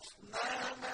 أَخْلَصْنَا